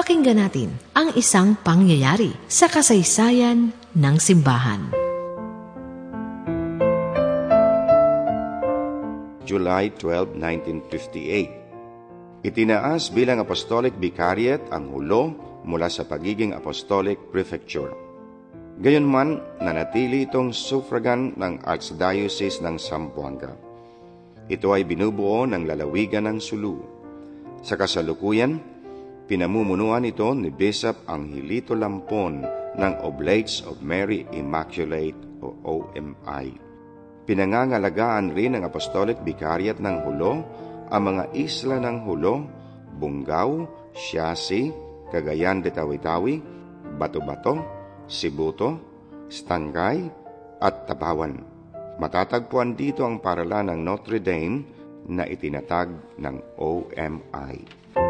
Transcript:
Pakinggan natin ang isang pangyayari sa kasaysayan ng simbahan. July 12, 1958. Itinaas bilang apostolic vicariate ang hulo mula sa pagiging apostolic prefecture. Gayunman, nanatili itong suffragan ng Archdiocese ng Zamboanga. Ito ay binubuo ng lalawigan ng Sulu. Sa kasalukuyan, pinamumunuan ito ni Bishop Angelito Lampon ng Oblates of Mary Immaculate o OMI. Pinangangalagaan rin ng Apostolic Vicariat ng Hulo ang mga isla ng Hulo, Bungaw, Siasi, Cagayan de Tawi-Tawi, Bato-Bato, Sibuto, Stangay, at Tabawan. Matatagpuan dito ang paralan ng Notre Dame na itinatag ng OMI.